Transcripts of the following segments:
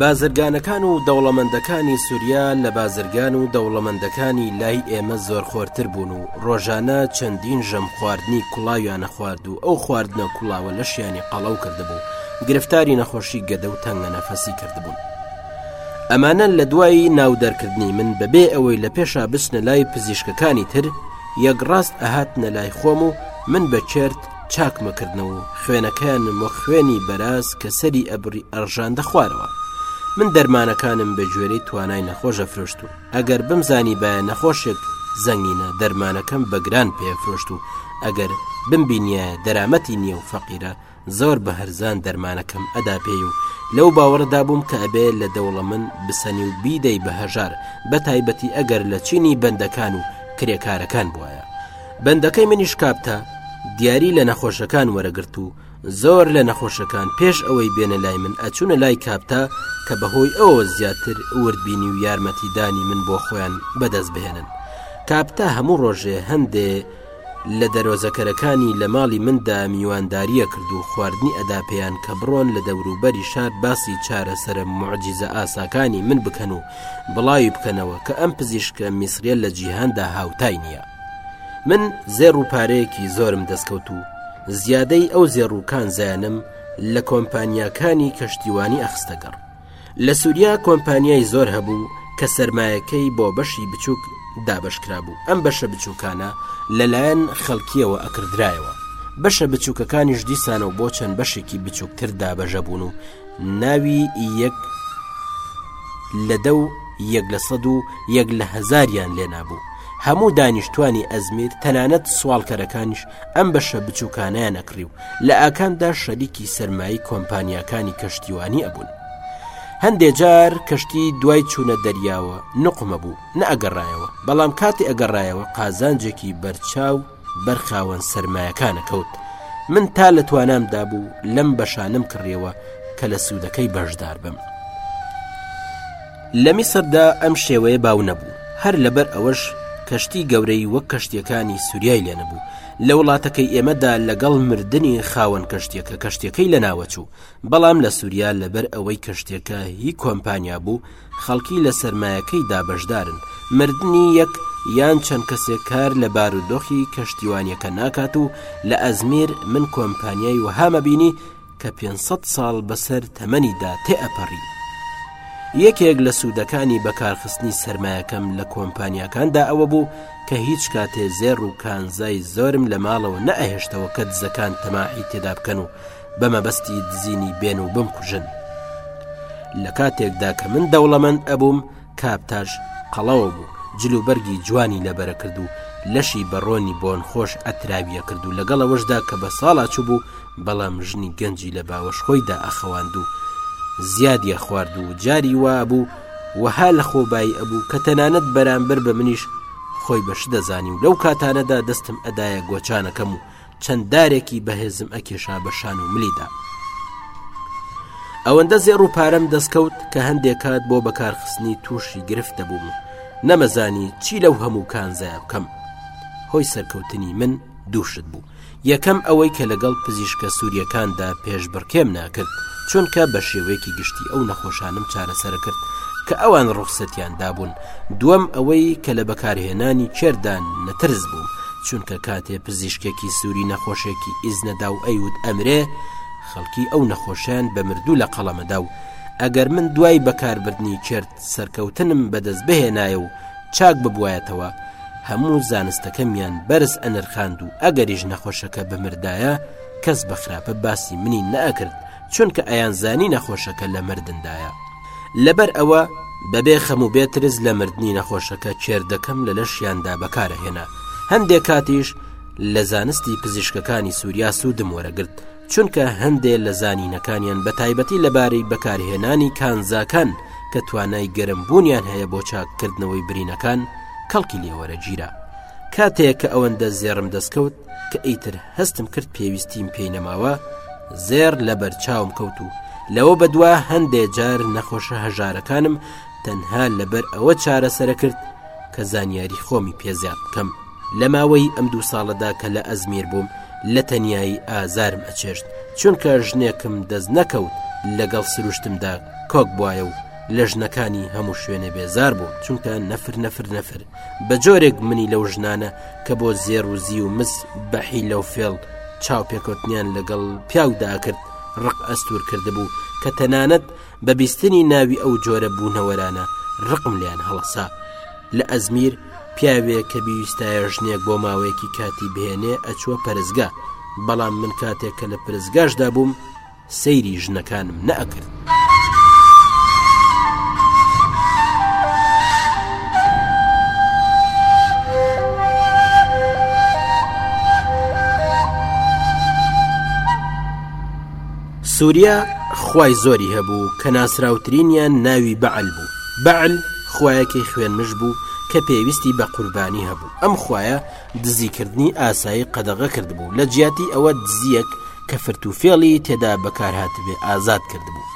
بازرگانەکان و دەوڵەمەندەکانی سوریا لە بازرگان و دەوڵەمەندەکانی لای ئێمە زۆر خۆرتر بوون و ڕۆژانە چەندین ژەم خواردنی کوڵاویانە خوارد و ئەو خواردنە کوڵاوە لەشیانی قەڵەو کردبوو گرفتاری نەخۆشی گەدە و تەنگە نەفەسی کردبوون ئەمانە لە دوایی ناو دەرکردنی من بەبێ ئەوەی لە پێشا بچنە لای پزیشکەکانی تر یەک ڕاست ئەهات نە لای خۆم و من بە چێرت چاکمەکردنەوە و خوێنەکانم وە خوێنی بەراز کە سەری ئەبری ئەڕژاندە خوارەوە من دەرمانەکانم بە گوێرەی توانای نەخۆشە فرۆشت و ئەگەر بمزانیبایە نەخۆشێک زەنگینە دەرمانەکەم بە گران پێفرۆشت و ئەگەر بمبینیایە دەرامەتی نییە و فەقیرە زۆر بە هەرزان دەرمانەکەم ئەدا پێی و لەو باوەڕدا بووم کە ئەبێ لە دەوڵە من بسەنی و بیدەی بە هەژار بە تایبەتی ئەگەر لە چینی بەندەکان و کرێکارەکان بواە بەندەکەی منیش کاپتە دیاری لە نەخۆشەکان وەرەگرت و زۆر لە نەخۆشەکان پێش ئەوەی بێنە لای من ئەچوونە لای کاپتا کە بەهۆی ئەوە زیاتر وردبینی و یارمەتیدانی من بۆ خۆیان بەدەست بهێنن کاپتا هەموو ڕۆژێ هەندێ لە دەرۆزەکەرەکانی لە ماڵی مندا میوانداریە کرد و خواردنی ئەدا پێیان کە بڕۆن لە دەوروبەری شار باسی چارەسرە معجززە ئاساکانی من بکەن و بڵاوی بکەنەوە کە ئەم پزیشکە میسرە لە جیهاندا هاوتای نییە. من زێڕ و پارەیەکی زۆرم دەستکەوت و زیادەی ئەو زێڕ و کان زانم لە کۆمپانیاکانی کەشتیوانی ئەخستەگەڕ لە سووریا کۆمپانیای زۆر هەبوو کە سرمایەکەی بۆ بەشی بچووک دابشکرا بوو ئەم بەشە بچووکانە لەلایەن خەڵکیەوە ئەکردرایەوە بەشە بچووکەکانیش دیسانەوە بۆ چەند بەشێکی بچووکتر دابەژە بوون و ناوی یەک لە دە و یەک لە سەد و یەک لە هەزاریان لێنابوو هەموو دانیشتوانی ئەزمیر تەنانەت سوالکەرەکانیش ئەم بەشە بچووکانیان ئەکڕی و لە ئاکامدا شەریکی سەرمایی کۆمپانیاکانی کەشتیوانی ئەبوون هەندێ جار کەشتی دوای چوونە دەریاوە نقمە بوو نەگەڕایەوە بەڵام کاتی ئەگەڕایەوە قازانجێکی بەرچاو بەر خاوەن سەرمایەکانە کەوت من تا لە توانام دابوو لەم بەشانم کڕیەوە کە لە سوودەکەی بەشدار بم لە میسردا ئەم شێوەیە باو نەبوو هەر لەبەر ئەوەش کەشتی گەورەی وەک کەشتیەکانی سووریای لێ نەبوو لە وڵاتەکەی ئێمەدا لەگەڵ مردنی خاوەن کەشتێکە کەشتەکەی لە ناوەچوو بەڵام لە سووریا لەبەر ئەوەی کەشتێکە هی کۆمپانیا بوو خەڵکی لە سەرمایەکەیدا بەشدارن، مردنی یەک یان چەند کەسێک کار لە بارودۆخی کەشتیوانیەکە ناکات و لە ئەزمیر من کۆمپانیای وەهامە بینی کە پێنج سەد ساڵ بەسەر تەمەنیدا تێئەپەڕی یەکێک لە سوودەکانی بەکارخستنی سرمایەکەم لە کۆمپانیاکاندا ئەوە بوو کە هیچ کاتێ زێڕ و کانزای زۆرم لە ماڵەوە نەئەهێشتەوە کە دزەکان تەماحی تێدا بکەن و بە مەبەستی دزینی بێن و بمکوژن لە کاتێکدا کە من دەوڵەمەند ئەبووم کاپتاش قەڵەوە بوو جلوبەرگی جوانی لەبەرە کرد و لەشی بەڕۆنی بۆن خۆش ئەتراویە کرد و لەگەڵەوەشدا کە بە ساڵا چوو بوو بەڵام ژنی گەنجی لە باوەش خۆیدا ئەخەواند و زیادە خوارد و جاری وا بوو وەها لە خۆبایی ئەبوو کە تەنانەت بەرامبەر بە منیش خۆی بەش دەزانی و لەو کاتانەدا دەستم ئەدایە گۆچانەکەم و چەند دارێکی بەهێزم ئەکێشا بە شان و ملیدا ئەوەندە زێڕ و پارەم دەستکەوت کە هەندێک کات بۆ بەکارخستنی تووشی گرفت دەبووم نەمەزانی چی لەو هەموو کانزای بکەم هۆی سەرکەوتنی من دووشت بوو یەکەم ئەوەی کە لەگەڵ پزیشکە سووریەکاندا پێشبڕکێم ناکرد چونکە بە شێوەیەکی گشتی ئەو نەخۆشانم چارەسەر کرد کە ئەوان ڕوخسەتیان دابوون دووەم ئەوەی کە لە بەکارهێنانی کێردا نەترس بووم چونکە کاتێ پزیشکێکی سووری نەخۆشێکی ئیزنەدا و ئەیوت ئەمرێ خەڵکی ئەو نەخۆشیان بە مردوو لە قەڵەمەدا و ئەگەر من دوای بەکاربردنی کرد سەرکەوتنم بەدەست بهێنایە و چاک ببوایەتەوە هەموو زانستەکەمیان بەرز ئەنرخاند و ئەگەریش نەخۆشەکە بمردایە کەس بە خراپە باسی منی نەکرد چونکە ئەیانزانی نەخۆشەکە لە مردندایە لەبەر ئەوە بەبێ خەم و بێترز لە مردنی نەخۆشەکە کێردەکەم لە لەشیاندا بەکارەهێنا هەندێک کاتیش لە زانستی پزیشکەکانی سووریا سوودم وەرەگرت چونکە هەندێک لە زانینەکانیان بە تایبەتی لەبارەی بەکارهێنانی کانزاکان کە توانای گەرم بوونیان هەیە بۆ چاککردنەوەی برینەکان کەڵکی لێوەرەگیرا کاتێک کە ئەوەندە زێڕم دەستکەوت کە ئیتر هەستم کرد پێویستیم پێی نەماوە زێر لە بەرچاوم کەوت و لەوە بەدوا هەندێ جار نەخۆشە هەژارەکانم تەنها لەبەر ئەوە چارەسرە کرد کە زانیاری خۆمی پێزیاد بکەم لە ماوەی ئەم دوو ساڵەدا کە لە ئەزمیر بووم لە تەنایی ئازارم ئەچێشت چونکە ژنێکم دەست نەکەوت لەگەڵ سروشتمدا کۆک بواە و لە ژنەکانی هەموو شوێنێ بێزار بوو چونکە نەفر نەفر نەفر بە جۆرێک منی لەو ژنانە کە بۆ زێر و زی و مس بەحی لەو فێڵ چاو پێکوتنیان لەگەڵ پیاودا کرد ڕق ئەستور کردبوو کە تەنانەت بە بیستنی ناوی ئەو جۆرە بوونەوەرانە ڕقم لیان هەڵەسا لە ئەزمیر پیاوێک کە بیویستایە ژنێک بۆ ماوەیەکی کاتی بهێنێ ئەچووە پەرزگا بەڵام من کاتێک کە لە پرزگاشدا بووم سەیری ژنەکانم نەئەکرد. سوریا خوای زۆری هەبوو کە ناسراوترینیان ناوی بەعل بوو بەعل خویەکی خوێنمش بوو کە پێویستی بە قوربانی هەبوو ئەم خویە دزیکردنی ئاسایی قەدەغە کردبوو لە جیاتی ئەوە دزیەک کە فرت و فێڵی تێدا بەکار هاتبێ ئازاد کردبوو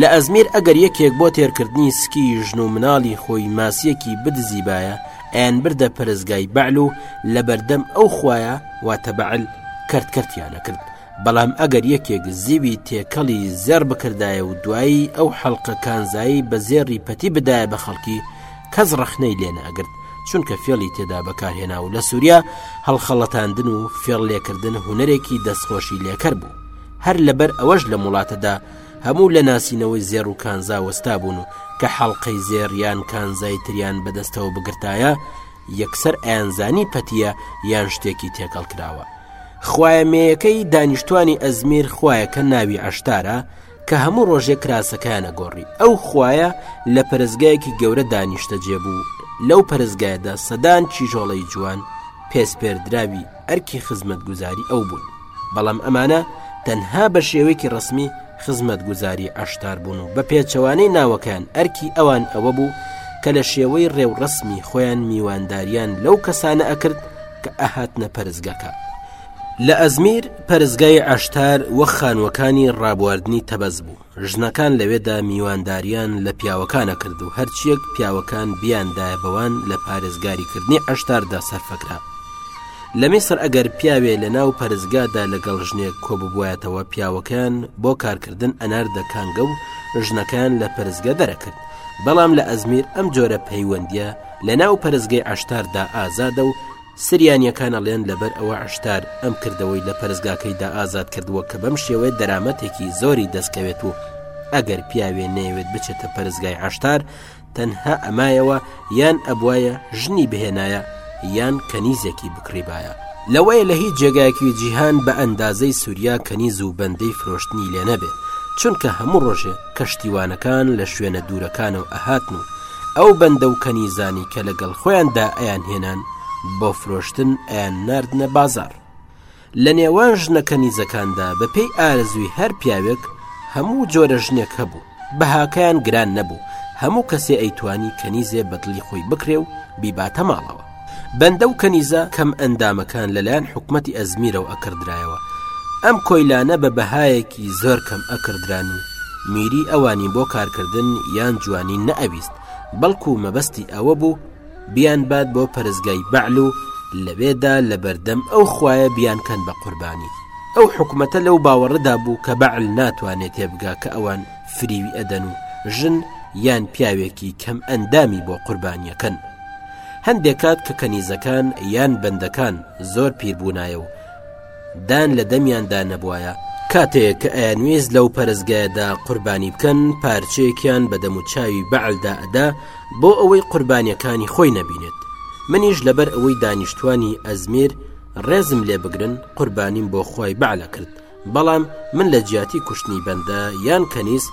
لە ئەزمیر ئەگەر یەکێک بۆ تێرکردنی سکی ژن و مناڵی خۆی ماسیەکی بدزیبایە ئەیان بردە پەرستگای بەعل و لە بەردەم ئەو خویە واتە بەعل کەرتکەرتیانە کرد بەڵام ئەگەر یەکێک زیوی تێکەڵی زێڕ بکردایە و دوایی ئەو حەڵقە کانزایی بە زێڕی پەتی بدایە بە خەڵکی کەس ڕەخنەی لێ ناگرت چونکە فێڵی تێدا بەکارهێنا و لە سووریا هەڵخەڵەتاندن و فێڵ لێکردن هوەرێکی دەستخۆشی لێکەر بوو هەر لەبەر ئەوەش لە وڵاتەدا هەموو لە ناسینەوەی زێر و کانزا وەستا بوون و کە حەڵلقەی زێریان کانزای تریان بەدەستەوە بگرتایە یەکسەر ئەیانزانی پەتیە یان شتێکی تێکەڵ کراوە خوایە مێیەکەی دانیشتوانی ئەزمیر خویەکە ناوی عشتارە کە هەموو ڕۆژێک کراسەکەیان ئەگۆڕی ئەو خویە لە پەرستگایەکی گەورە دانیشتە جێبوو لەو پەرستگایدا سەدان کیژۆڵەی جوان پێسپێردراوی ئەرکی خزمەت گوزاری ئەو بوون بەڵام ئەمانە تەنها بە شێوەیەکی ڕسمی خزمەت گوزاری ئەشتار بوون و بە پێچەوانەی ناوەکان ئەرکی ئەوان ئەوە بوو کە لە شێوەی ڕێوڕسمی خۆیان میوانداریان لەو کەسانە ئەکرد کە ئەهاتنە پەرزگەکە لە ئەزمیر پەرستگای عەشتار وەک خانووەکانی ڕابواردنی تەبەس بوو ژنەکان لەوێدا میوانداریان لە پیاوەکان ئەکرد و هەرچیەک پیاوەکان بیاندایە بەوان لە پارێزگاریکردنی عەشتاردا سەرفەکرا لە میسر ئەگەر پیاوێ لە ناو پەرستگادا لەگەڵ ژنێک کۆببوایەتەوە پیاوەکەیان بۆ کارکردن ئەناردە کانگە و ژنەکەیان لە پەرستگە دەرەکرد بەڵام لە ئەزمیر ئەم جۆرە پەیوەندیە لە ناو پەرستگەی عەشتاردا ئازادە و سریانییەکان ئەڵێن لەبەر ئەوە عەشتار ئەم کردەوەی لە پەرستگاکەیدا ئازاد کردووە کە بەم شێوەیە دەرامەتێکی زۆری دەستکەوێت و ئەگەر پیاوێ نەیەوێت بچێتە پەرستگای عەشتار تەنها ئەمایەوە یان ئەبوایە ژنی بهێنایە یان کەنیزێکی بکڕیبایە. لەوەیە لە هیچ جێگایەکی جیهان بە ئەندازەی سوریا کەنیز و بەندەی فرۆشتنی لێ نەبێ چونکە هەموو ڕۆژێ کەشتیوانەکان لە شوێنە دوورەکانەوە ئەهاتن و ئەو بەندە و کەنیزانی کە لەگەڵ خۆیاندا ئەیان هێنان بۆ فرۆشتن ئەیان نردنە بازار لە نێوان ژنەکە نیزەکاندا بەپێی ئارزوی هەر پیاوێک هەموو جۆرە ژنێک هەبوو بەهاکەیان گران نەبوو هەموو کەسێ ئەیتوانی کەنیزێ بەدڵی خۆی بکرێ و بیباتە ماڵەوە بەندە و کەنیزە کەم ئەندامەکان لەلایەن حکومەتی ئەزمیرەوە ئەکردرایەوە ئەم کۆیلانە بە بەهایەکی زۆر کەم ئەکردران و میری ئەوانی بۆ کارکردن یان جوانی نەئەویست بەڵکو مەبەستی ئەوە بوو بیان بات بۆ پەرستگای بەعل و لەوێدا لە بەردەم ئەو خوایە بیانکەن بە قوربانی ئەو حکومەتە لەو باوەڕدا بوو کە بەعل ناتوانێت تێبگا کە ئەوان فریوی ئەدەن و ژن یان پیاوێکی کەم ئەندامی بۆ قوربانیەکەن هەندێک کات کە کەنیزەکان یان بەندەکان زۆر پیر بوونایە و دان لە دەمیاندا نەبوایە کاتێک کە ئەیانویست لەو پەرستگایەدا قوربانی بکەن پارچەیەکیان بە دەم و چاوی بەعلدا ئەدا بۆ ئەوەی قوربانیەکانی خۆی نەبینێت منیش لەبەر ئەوەی دانیشتوانی ئەزمیر ڕێزم لێ بگرن قوربانیم بۆ خۆی بەعلە کرد بەڵام من لە جیاتی کوشتنی بەندە یان کەنیز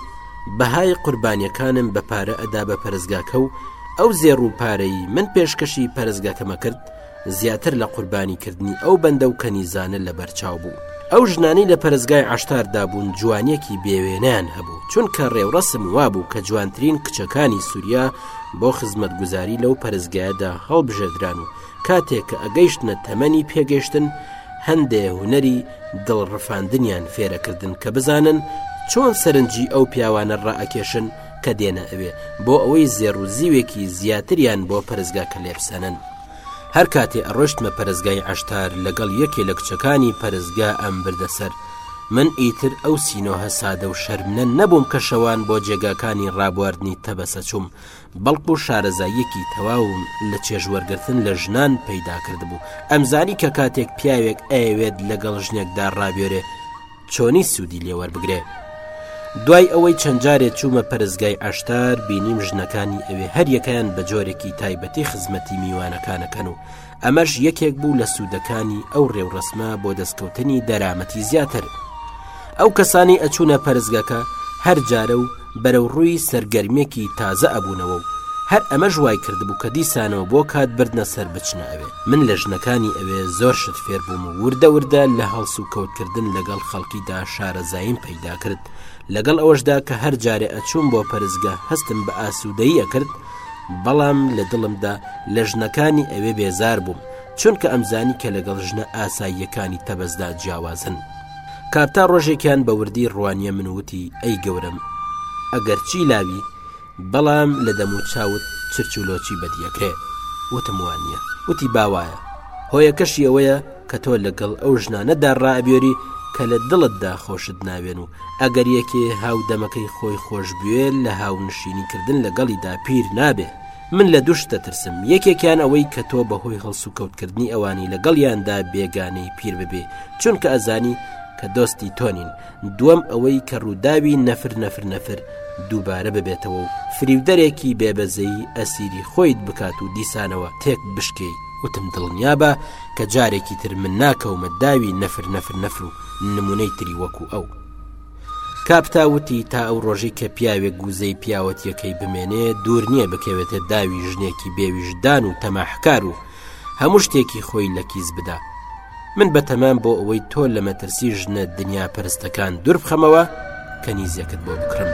بەهای قوربانیەکانم بە پارە ئەدا بە پەرزگاکە و ئەو زێڕ و پارەی من پێشکەشی پەرزگاکەمە کرد زیاتر لە قوربانیکردنی ئەو بەندە و کەنیزانە لە بەرچاو بوو ئەو ژنانی لە پەرزگای عشتاردا بوون جوانیەکی بێوێنان هەبوو چونکە ڕێوڕسم وابوو کە جوانترین کچەکانی سووریا بۆ خزمەت گوزاری لەو پەرزگایەدا هەڵبژێردران و کاتێک کە ئەگەیشتنە تەمەنی پێگەشتن هەندێ هوەری دڵڕفاندنیان فێرەکردن کە بزانن چۆن سەرنجی ئەو پیاوانە ڕائەکێشن کە دێنە ئەوێ بۆ ئەوەی زێڕ و زیوێکی زیاتریان بۆ پەرزگاکە لێبسەنن هەر کاتێ ئەڕۆشتمە پەرزگای عشتار لەگەڵ یەکێ لە کچەکانی پەرزگا ئەم بردە سەر من ئیتر ئەو سینۆهە سادە و شەرمنە نەبووم کە شەوان بۆ جێگاکانی ڕابواردنی تەبەسە چوم بەڵکو شارەزاییەکی تەواوم لە چێژ وەرگرتن لە ژنان پەیدا کردبوو ئەمزانی کە کاتێک پیاوێک ئەیەوێت لەگەڵ ژنێکدا ڕابێرێ چۆنی سوودی لێوەربگرێ دوای ئەوەی چەند جارێ چوومە پەرستگای عشتار بینیم ژنەکانی ئەوێ هەریەکەیان بە جۆرێکی تایبەتی خزمەتی میوانەکانەکەن و ئەمەش یەکێک بوو لە سوودەکانی ئەو ڕێوڕسمە بۆ دەستکەوتنی دەرامەتی زیاتر ئەو کەسانی ئەچوونە پەرزگەکە هەر جارە و بەرەو ڕووی سەرگەرمێکی تازە ئەبوونەوە و هەر ئەمە ژوای کردبوو کە دیسانەوە بۆ کات بردنە سەر بچنە ئەوێ من لە ژنەکانی ئەوێ زۆر شت فێربووم و وردە وردە لە هەڵس و کەوتکردن لەگەڵ خەڵکیدا شارەزاییم پەیدا کرد لەگەڵ ئەوەشدا کە هەر جارێ ئەچووم بۆ پەرزگە هەستم بە ئاسوودەییە کرد بەڵام لە دڵمدا لە ژنەکانی ئەوێ بێزار بووم چونکە ئەمزانی کە لەگەڵ ژنە ئاساییەکانی تەبەزدا جیاوازن کاپتا ڕۆژێکیان بە وردی ڕوانیە من وتی ئەی گەورم ئەگەر چی لاوی بەڵام لە دەم و چاوت چرچولۆچی بەدیەکرێ وتم وانە وتی باوایە هۆیەکەشی ئەوەیە کە تۆ لەگەڵ ئەو ژنانەدا ڕابێری کە لە دڵتدا خۆشت ناوێن و ئەگەر یەکێ هاو دەمەکەی خۆی خۆش بوێ لە هاونشینی کردن لەگەڵیدا پیر نابێ من لە دوشت دەترسم یەکێکیان ئەوەی کە تۆ بەهۆی هەڵسو کەوتکردنی ئەوانی لەگەڵیاندا بێگانەی پیر ببێ چونکە ئەزانی کە دۆستی تۆنین دووەم ئەوەی کە ڕووداوی نەفر نەفر نەفر دووبارە ببێتەوە و فریودەرێکی بێبەزەیی ئەسیری خۆیت بکات و دیسانەوە تێک بشکێی وتم دڵنیابە کە جارێکی تر من ناکەومە داوی نەفر نەفر نەفر و نمونەی تری وەکو ئەو کاپتا وتی تا ئەو ڕۆژی کە پیاوێک گوزەی پیاوەتیەکەی بمێنێ دوور نییە بکەوێتە داوی ژنێکی بێویژدان و تەماحکار و هەموو شتێکی خۆی لە کیس بدا من بەتەمان بۆ ئەوەی تۆ لە مەترسی ژنە دنیا پەرستەکان دوربخەمەوە کە نیزیەکت بۆ بکڕم.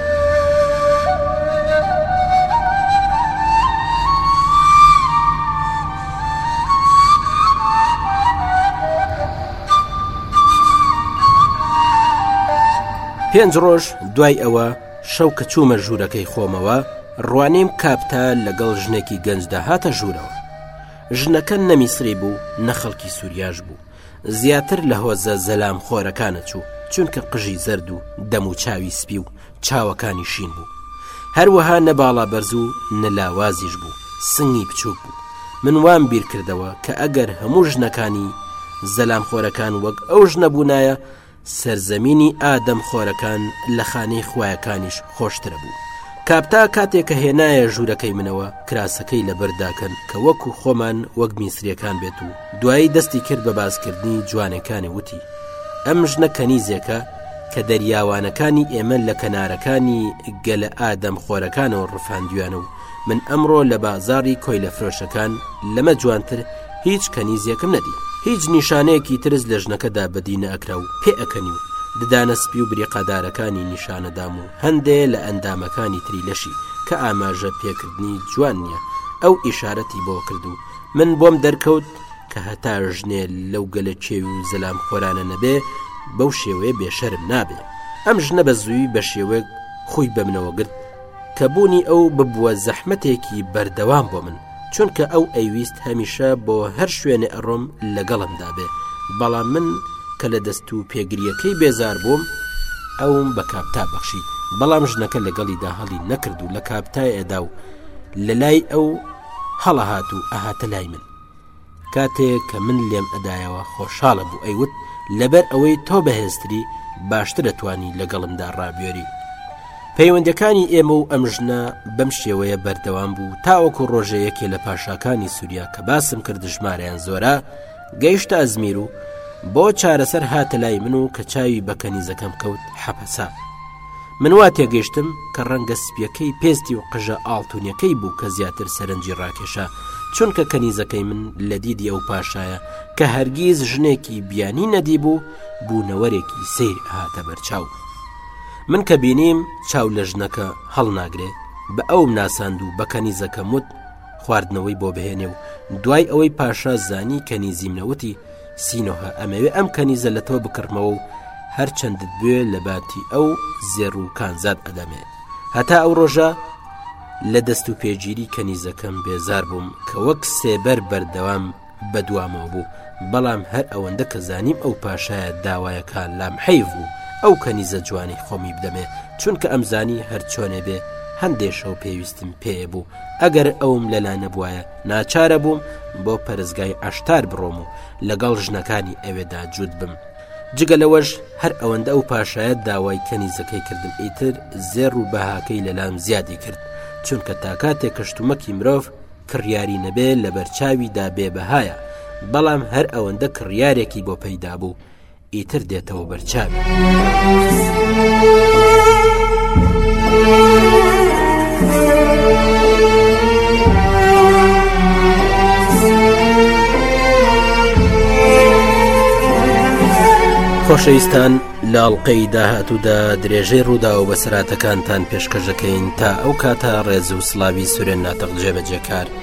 پێنج ڕۆژ دوای ئەوە شەو کە چوومە ژوورەکەی خۆمەوە ڕوانیم کاپتە لەگەڵ ژنێکی گەنجدا هاتە ژوورەوە ژنەکە نەمیسری بوو نەخەڵکی سووریاش بوو زیاتر لە هۆزە زەلام خۆرەکانە چوو چونکە قژی زرد و دەم و چاوی سپی و چاوەکانی شین بوو هەروەها نەباڵا بەرز و نەلاوازیش بوو سنگی بچووک بوو من وام بیرکردەوە کە ئەگەر هەموو ژنەکانی زەلام خۆرەکان وەک ئەو ژنە بوونایە سەرزەمینی ئادەم خۆرەکان لە خانەی خویەکانیش خۆشترە بوو کاپتا کاتێک کە هێنایە ژوورەکەی منەوە کراسەکەی لەبەرداکەن کە وەکو خۆمان وەک میسریەکان بێت و دوایی دەستی کرد بە باسکردنی جوانەکانی وتی ئەم ژنە کەنیزێکە کە دەریاوانەکانی ئێمە لە کەنارەکانی گەلە ئادەم خۆرەکانەوە ڕفاندویانە و من ئەمڕۆ لە بازاڕی کۆیلەفرۆشەکان لەمە جوانتر هیچ کەنیزێکم نەدی هیچ نیشانەیەکی ترس لە ژنەکەدا بەدینە ئەکرا و پێ ئەەکەنی و ددانە سپی و بریقادارەکانی نیشانەدام و هەندێ لە ئەندامەکانی تری لەشی کە ئاماژە پێکردنی جوان نییە ئەو ئیشارەتی بۆ کرد و من بۆم دەرکەوت کە هەتا ژنێ لەو گەلە چێوی و زەلام خۆرانە نەبێ بەو شێوەیە بێشەرم نابێ ئەم ژنە بە زووی بە شێوەیەک خۆی بەمنەوە گرت کە بوونی ئەو ببووە زەحمەتێکی بەردەوام بۆ من چونکە ئەو ئەیویست هەمیشە بۆ هەر شوێنێ ئەڕۆم لەگەڵمدا بێ بەڵام من کە لە دەست و پێگریەکەی بێزار بووم ئەوم بە کاپتا بەخشی بەڵام ژنەکە لەگەڵیدا هەڵی نەکرد و لە کاپتای ئەدا و لە لای ئەو هەڵەهات و ئەهاتە لای من کاتێک کە من لێم ئەدایەوە خۆشحاڵە بوو ئەیوت لەبەر ئەوەی تۆ بەهێزتری باشتر دەتوانی لەگەڵمدا ڕابێری پەیوەندەکانی ئێمە و ئەم ژنە بەم شێوەیە بەردەوام بوو تاوەکو ڕۆژێ یەکێ لە پاشاکانی سووریا کە باسم کرد ژمارەیان زۆرە گەیشتە ئەزمیر و بۆ چارەسەر هاتە لای من و کە چاوی بە کەنیزەکەم کەوت حەپەسا من وا تێگەشتم کە ڕەنگە سپیەکەی پێستی و قژە ئاڵتونیەکەی بوو کە زیاتر سەرنجی ڕاکێشا چونکە کەنیزەکەی من لە دیدی ئەو پاشایە کە هەرگیز ژنێکی بیانی نەدی بوو بوونەوەرێکی سیر هاتە بەرچاو من کە بینیم چاو لە ژنەکە هەڵناگرێ بە ئەوم ناساند و بە کەنیزەکەم وت خواردنەوەی بۆ بهێنێ و دوای ئەوەی پاشا زانی کەنیزیمنەوتی سینۆهە ئەمەوێ ئەم کەنیزە لە تۆ بکڕمەوە و هەرچەندت بوێ لە باتی ئەو زێڕ و کانزات ئەدەمێ هەتا ئەو ڕۆژە لە دەست و پێگیری کەنیزەکەم بێزار بووم کە وەک سێبەر بەردەوام بەدوامەوە بوو بەڵام هەر ئەوەندە کە زانیم ئەو پاشایە داوایەکە لام حەیف بوو ئەو کەنیزە جوانی خۆمی بدەمێ چونکە ئەمزانی هەرچۆنێ بێ هەندێشەوە پێویستم پێ بوو ئەگەر ئەوم لەلا نەبوایە ناچارە بووم بۆ پەرستگای عشتار بڕۆم و لەگەڵ ژنەکانی ئەوێدا جووت بم جگە لەوەش هەر ئەوەندە ئەو پاشایەت داوای کەنیزەکەی کردم ئیتر زێر و بەهاکەی لەلام زیادی کرد چونکە تا کاتێک کەشتومەکی مرۆڤ کڕیاری نەبێ لە بەرچاویدا بێبەهایە بەڵام هەر ئەوەندە کڕیارێکی بۆ پەیدا بوو ئیتر دێتەوە بەرچاوی. خۆشەویستان لاڵقەی داهاتوودا درێژەی ڕوودا و بەسراتەکانتان پێشکەشەکەین تا ئەو کاتە ڕێز و سلاوی سورێن ناتەق جێبەجێکار